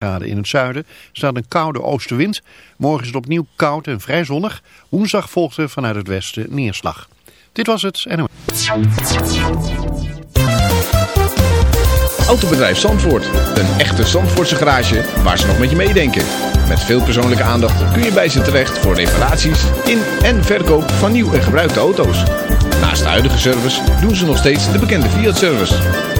in het zuiden staat een koude oostenwind. Morgen is het opnieuw koud en vrij zonnig. Woensdag volgt er vanuit het westen neerslag. Dit was het. Autobedrijf Zandvoort. Een echte Zandvoortse garage waar ze nog met je meedenken. Met veel persoonlijke aandacht kun je bij ze terecht voor reparaties in en verkoop van nieuw en gebruikte auto's. Naast de huidige service doen ze nog steeds de bekende Fiat-service.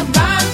about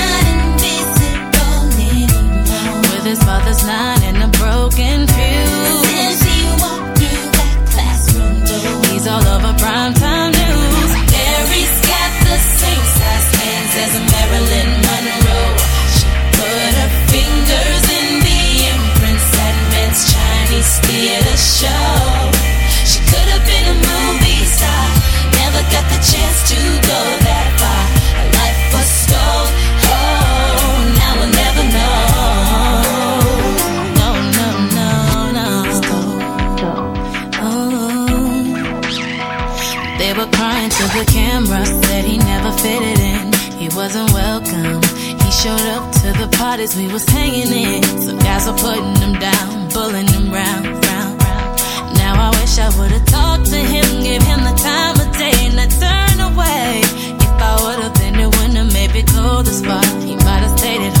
his father's line and a broken fuse. Since he walked through that classroom door, he's all over primetime news. Mary's got the same size hands as Marilyn Monroe. She put her fingers in the imprints that Mann's Chinese theater show. The said he never fitted in. He wasn't welcome. He showed up to the parties we was hanging in. Some guys were putting him down, pulling him round, round, round. Now I wish I would've talked to him, give him the time of day, and I turn away. If I would've been the winner, maybe go spot. He might have stayed at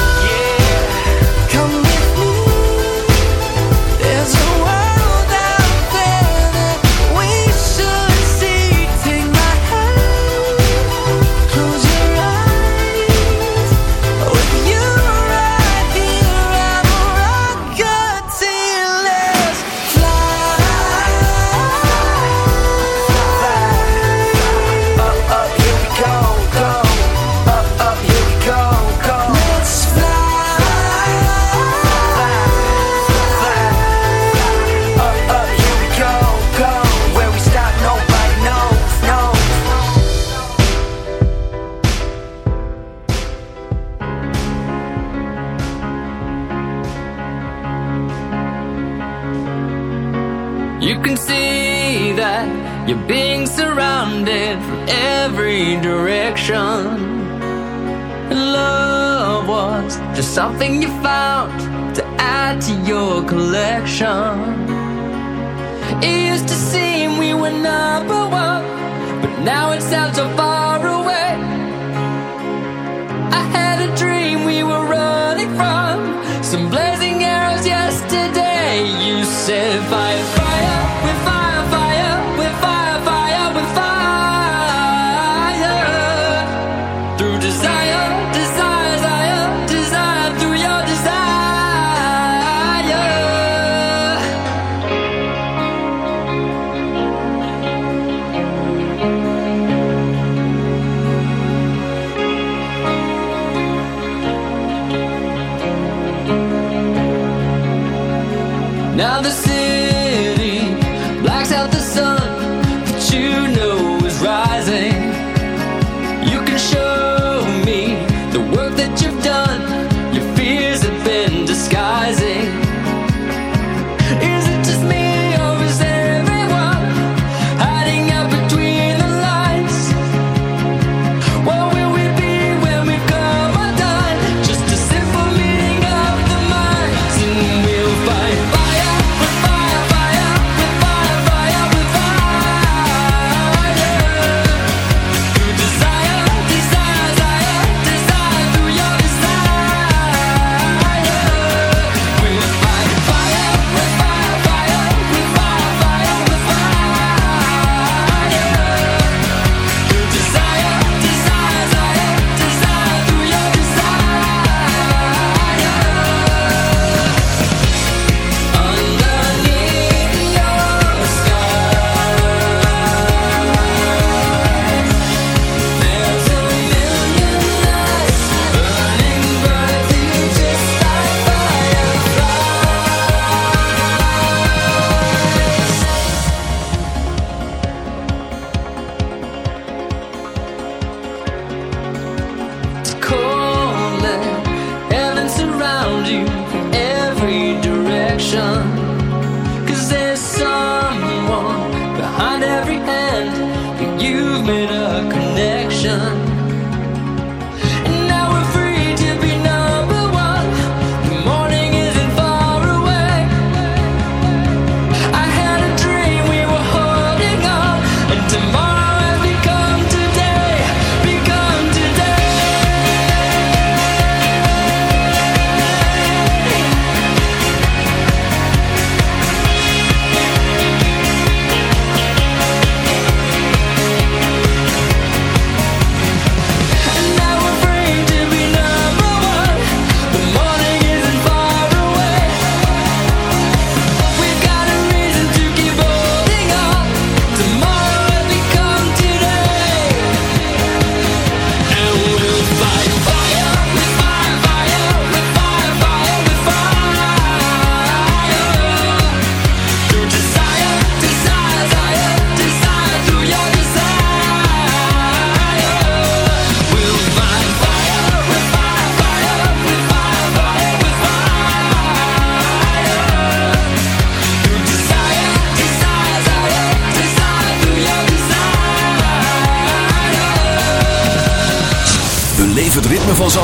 Something you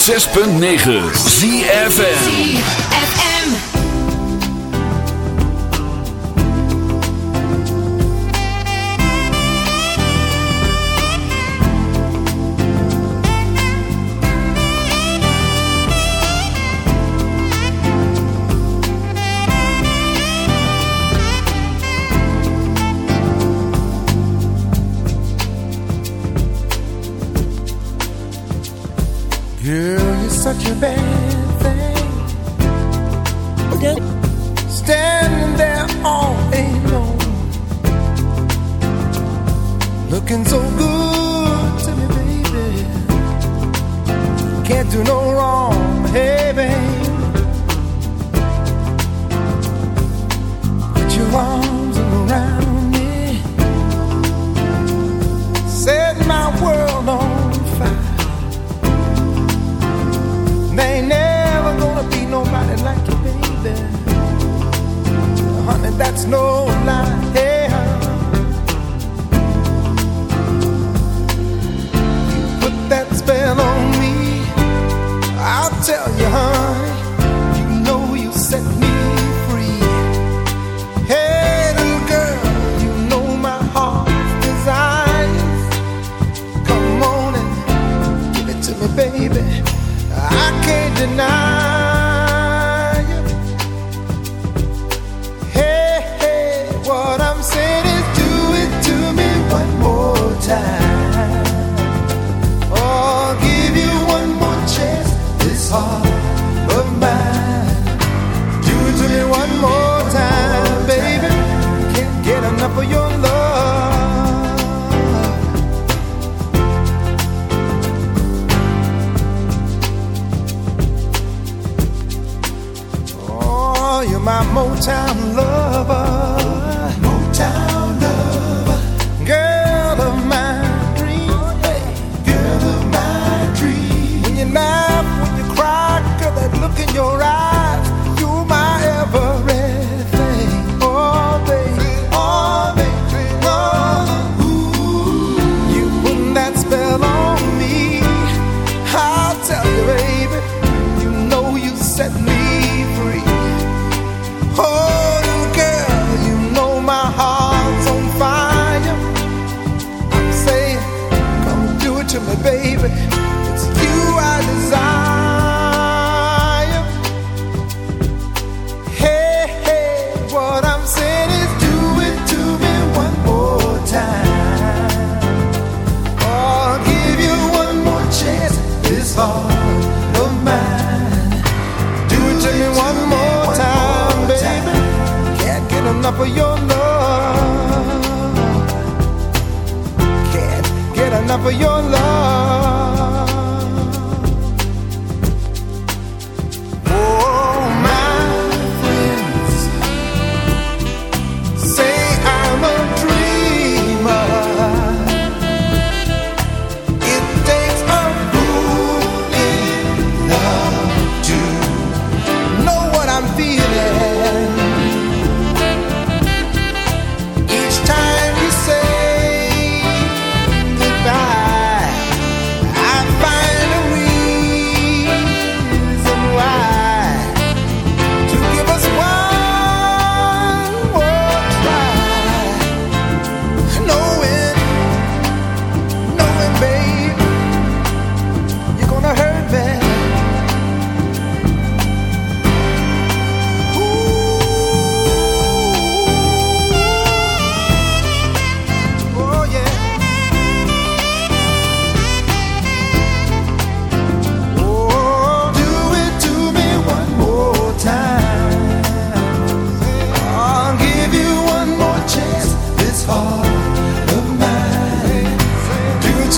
106.9 ZFN do no wrong, hey. Put your arms around me, set my world on fire. Ain't never gonna be nobody like you, baby. Honey, that's no lie. Hey. tell you, honey, you know you set me free. Hey, little girl, you know my heart's desires. Come on and give it to me, baby. I can't deny.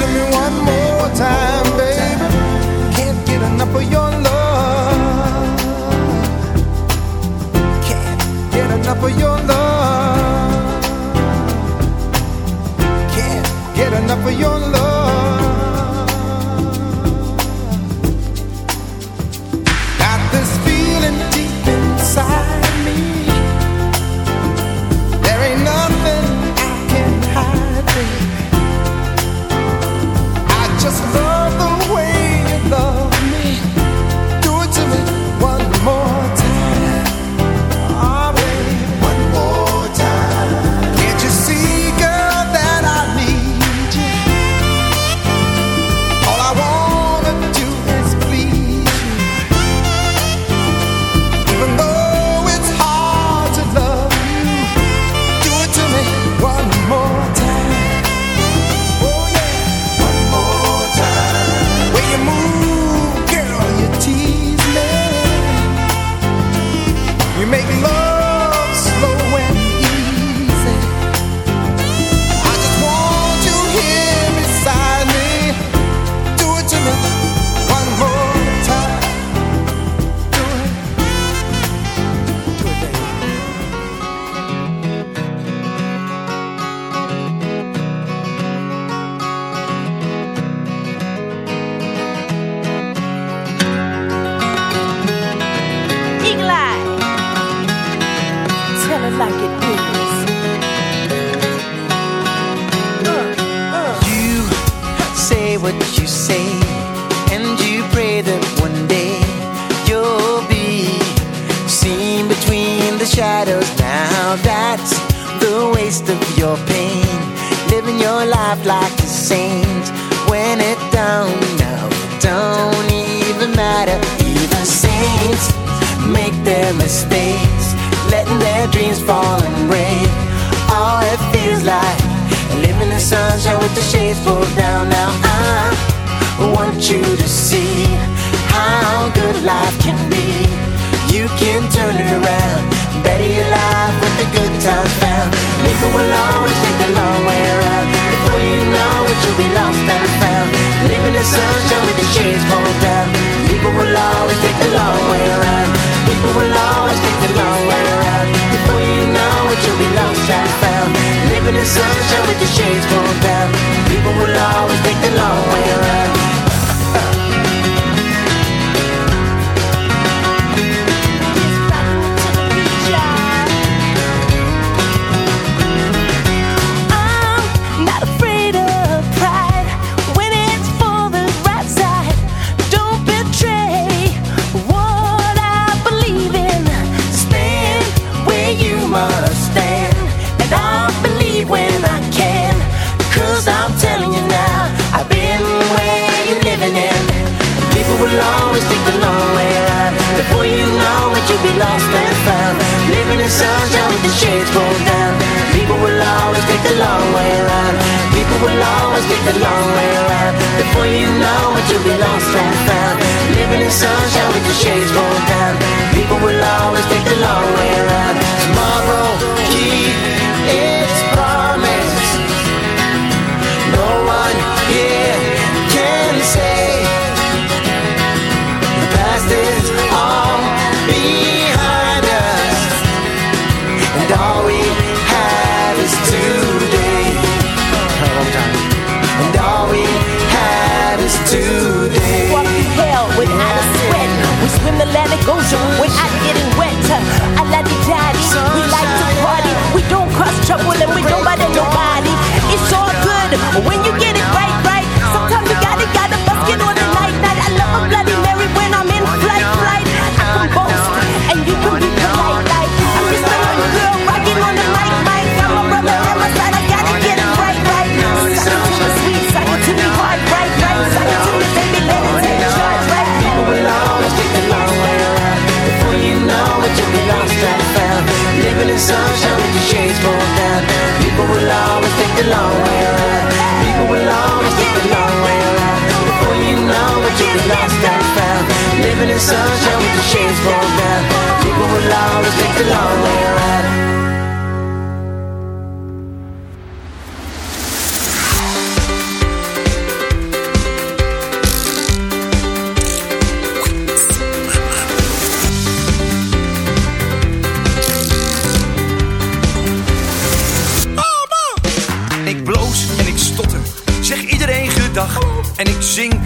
to me one more time, baby. Can't get enough of your love. Can't get enough of your love. Can't get enough of your love. Shadows. Now that's the waste of your pain, living your life like a saint. When it don't, no, don't even matter. Even saints make their mistakes, letting their dreams fall and break. All it feels like living in sunshine with the shades pulled down. Now I want you to see how good life can be. You can turn it around, better life with the good times found. People will always take the long way around. Before you know it, you'll be lost and found. Living in sunshine with the shades pulled down. People will always take the long way around. People will always take the long way around. Before you know it, you'll be lost and found. Living in sunshine with the shades pulled down. People will always take the long way around. Be lost and found. Living in sunshine with the shades pulled down. People will always take the long way around. People will always take the long way around. Before you know it, you'll be lost and found. Living in sunshine with the shades pulled down. People will always take the long way around. Tomorrow, keep its promise. No one here when you get it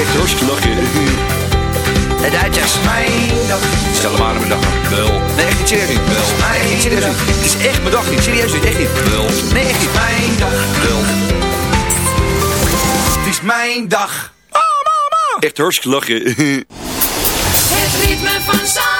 Echt hartstikke lachen. De Duitsers. Mijn dag. Stel maar aan mijn dag. Wel. Nee, echt niet serieus niet. Wel. Nee, echt niet serieus niet. Het is echt mijn dag niet. Serieus niet, echt niet. Wel. Nee, echt niet. Mijn dag. Wel. Het is mijn dag. Echt hartstikke lachen. Het ritme van Zandvoort.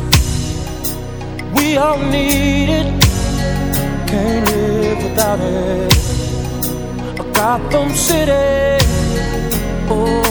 We all need it, can't live without it. A Gotham City, oh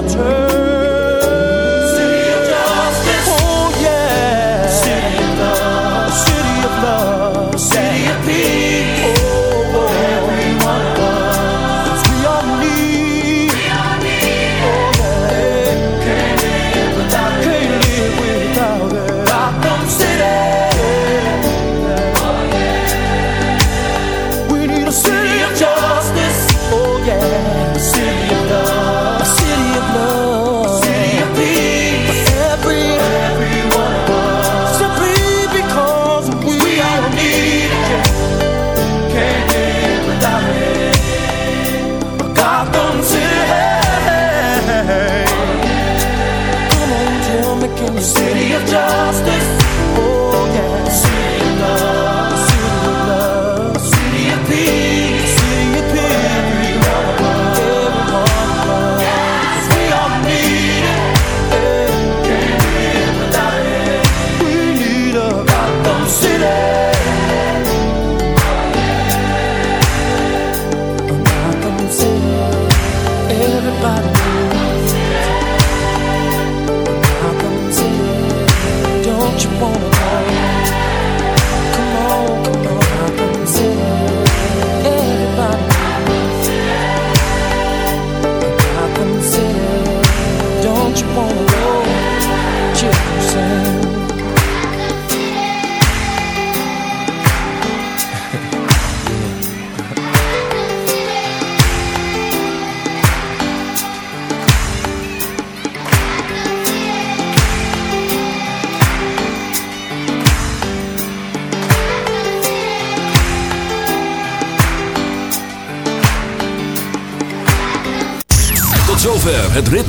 shelter.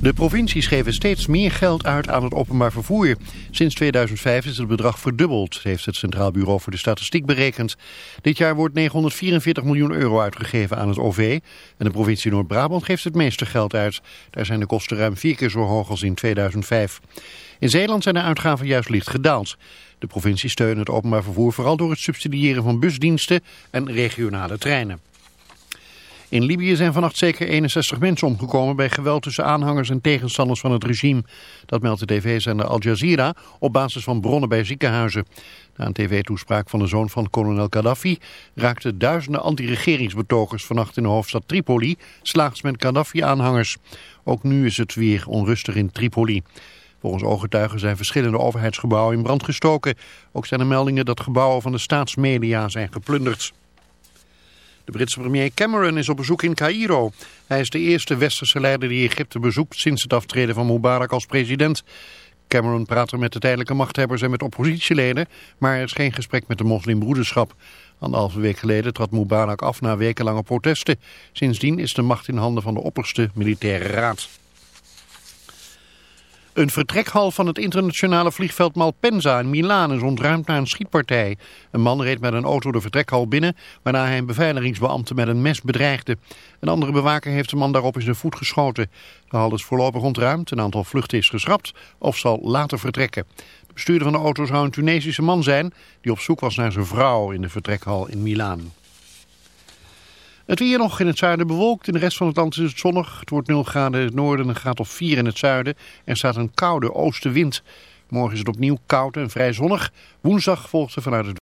De provincies geven steeds meer geld uit aan het openbaar vervoer. Sinds 2005 is het bedrag verdubbeld, heeft het Centraal Bureau voor de Statistiek berekend. Dit jaar wordt 944 miljoen euro uitgegeven aan het OV. En de provincie Noord-Brabant geeft het meeste geld uit. Daar zijn de kosten ruim vier keer zo hoog als in 2005. In Zeeland zijn de uitgaven juist licht gedaald. De provincie steunt het openbaar vervoer vooral door het subsidiëren van busdiensten en regionale treinen. In Libië zijn vannacht zeker 61 mensen omgekomen bij geweld tussen aanhangers en tegenstanders van het regime. Dat meldt de tv-zender Al Jazeera op basis van bronnen bij ziekenhuizen. Na een tv-toespraak van de zoon van kolonel Gaddafi raakten duizenden anti-regeringsbetogers vannacht in de hoofdstad Tripoli slaags met Gaddafi-aanhangers. Ook nu is het weer onrustig in Tripoli. Volgens ooggetuigen zijn verschillende overheidsgebouwen in brand gestoken. Ook zijn er meldingen dat gebouwen van de staatsmedia zijn geplunderd. De Britse premier Cameron is op bezoek in Cairo. Hij is de eerste westerse leider die Egypte bezoekt sinds het aftreden van Mubarak als president. Cameron praat er met de tijdelijke machthebbers en met oppositieleden, maar er is geen gesprek met de moslimbroederschap. Anderhalve week geleden trad Mubarak af na wekenlange protesten. Sindsdien is de macht in handen van de opperste militaire raad. Een vertrekhal van het internationale vliegveld Malpensa in Milaan is ontruimd na een schietpartij. Een man reed met een auto de vertrekhal binnen, waarna hij een beveiligingsbeambte met een mes bedreigde. Een andere bewaker heeft de man daarop in zijn voet geschoten. De hal is voorlopig ontruimd, een aantal vluchten is geschrapt of zal later vertrekken. De bestuurder van de auto zou een Tunesische man zijn die op zoek was naar zijn vrouw in de vertrekhal in Milaan. Het weer nog in het zuiden bewolkt. In de rest van het land is het zonnig. Het wordt 0 graden in het noorden en een graad of 4 in het zuiden. Er staat een koude oostenwind. Morgen is het opnieuw koud en vrij zonnig. Woensdag volgt er vanuit het